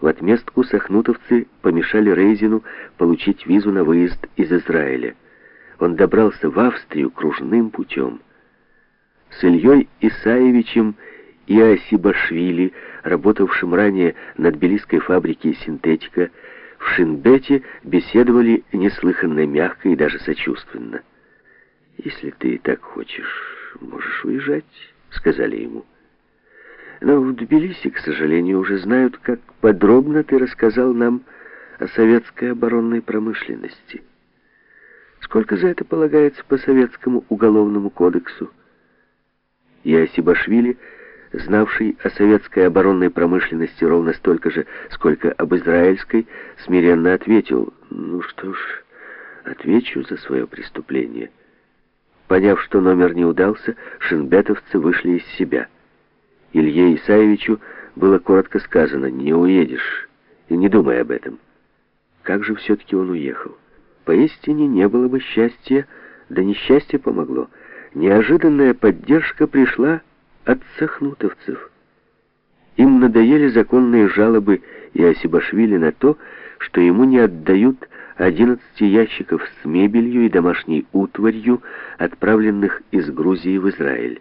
В отместку сахнутовцы помешали Рейзину получить визу на выезд из Израиля. Он добрался в Австрию кружным путем. С Ильей Исаевичем и Асибашвили, работавшим ранее на тбилисской фабрике «Синтетика», в Шинбете беседовали неслыханно мягко и даже сочувственно. «Если ты так хочешь, можешь уезжать», — сказали ему. Но в Тбилиси, к сожалению, уже знают, как подробно ты рассказал нам о советской оборонной промышленности. Сколько за это полагается по советскому уголовному кодексу? И Асибашвили, знавший о советской оборонной промышленности ровно столько же, сколько об израильской, смиренно ответил, «Ну что ж, отвечу за свое преступление». Поняв, что номер не удался, шинбетовцы вышли из себя – Илье Исаевичу было коротко сказано «не уедешь» и не думай об этом. Как же все-таки он уехал? Поистине не было бы счастья, да несчастье помогло. Неожиданная поддержка пришла от сахнутовцев. Им надоели законные жалобы и Осибашвили на то, что ему не отдают 11 ящиков с мебелью и домашней утварью, отправленных из Грузии в Израиль.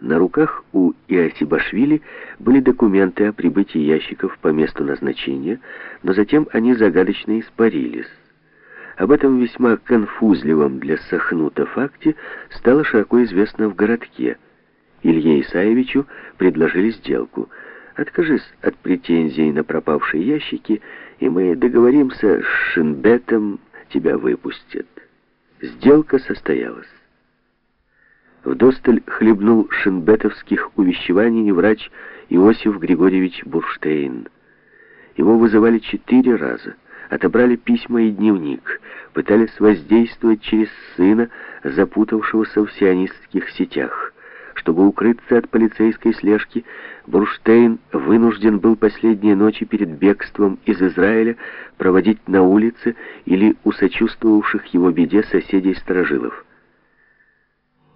На руках у Иосибашвили были документы о прибытии ящиков по месту назначения, но затем они загадочно испарились. Об этом весьма конфузливом для Сахнута факте стало широко известно в городке. Илье Исаевичу предложили сделку. «Откажись от претензий на пропавшие ящики, и мы договоримся с Шинбетом, тебя выпустят». Сделка состоялась. Вдосталь хлебнул шинбетовских увещеваний врач Иосиф Григорьевич Бурштейн. Его вызывали четыре раза, отобрали письма и дневник, пытались воздействовать через сына, запутавшегося в сионистских сетях. Чтобы укрыться от полицейской слежки, Бурштейн вынужден был последние ночи перед бегством из Израиля проводить на улице или у сочувствовавших его беде соседей-сторожилов.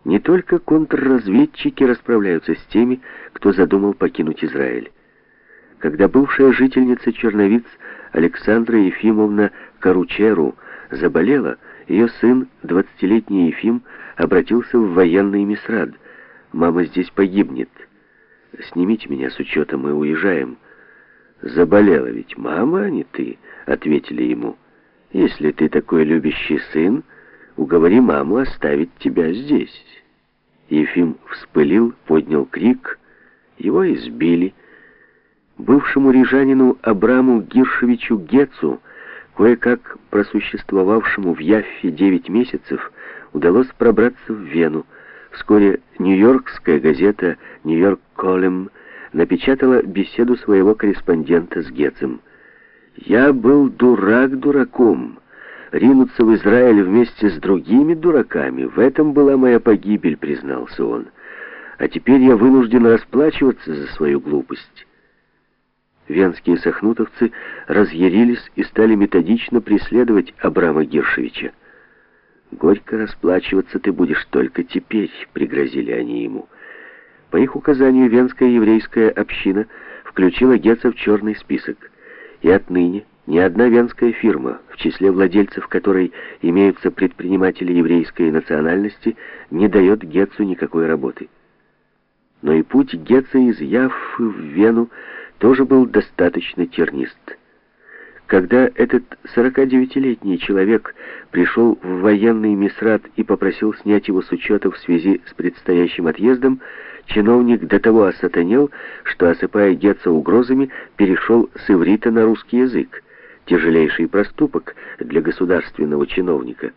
Не только контрразведчики расправляются с теми, кто задумал покинуть Израиль. Когда бывшая жительница Черновиц Александра Ефимовна Каручеру заболела, ее сын, 20-летний Ефим, обратился в военный мисрад. «Мама здесь погибнет. Снимите меня с учета, мы уезжаем». «Заболела ведь мама, а не ты», — ответили ему. «Если ты такой любящий сын, Уговори маму оставить тебя здесь». Ефим вспылил, поднял крик. Его избили. Бывшему рижанину Абраму Гиршевичу Гецу, кое-как просуществовавшему в Яффе 9 месяцев, удалось пробраться в Вену. Вскоре нью-йоркская газета «Нью-Йорк Колем» напечатала беседу своего корреспондента с Гецем. «Я был дурак дураком» ринуться в Израиль вместе с другими дураками. В этом была моя погибель, признался он. А теперь я вынужден расплачиваться за свою глупость. Венские сахнутовцы разъярились и стали методично преследовать Абрама Гершевича. «Горько расплачиваться ты будешь только теперь», — пригрозили они ему. По их указанию Венская еврейская община включила Гетца в черный список. И отныне ни одна венская фирма, в числе владельцев которой имеются предприниматели еврейской национальности, не дает Гетцу никакой работы. Но и путь Гетца из Яффы в Вену тоже был достаточно тернист. Когда этот 49-летний человек пришел в военный мисрат и попросил снять его с учета в связи с предстоящим отъездом, чиновник до того осатанел, что, осыпая Гетца угрозами, перешел с иврита на русский язык тяжелейший проступок для государственного чиновника.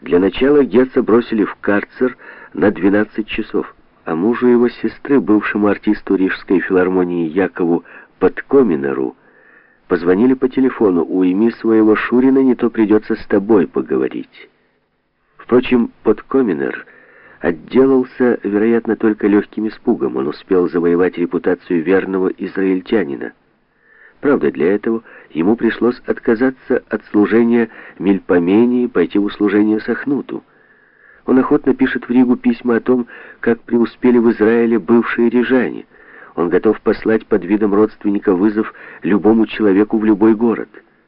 Для начала Гетца бросили в карцер на 12 часов, а мужу его сестры, бывшему артисту Рижской филармонии Якову Подкоминеру, позвонили по телефону, уйми своего Шурина, не то придется с тобой поговорить. Впрочем, Подкоминер отделался, вероятно, только легким испугом. Он успел завоевать репутацию верного израильтянина. Правда, для этого ему пришлось отказаться от служения Мельпомении и пойти в услужение Сахнуту. Он охотно пишет в Ригу письма о том, как преуспели в Израиле бывшие рижане. Он готов послать под видом родственника вызов любому человеку в любой город.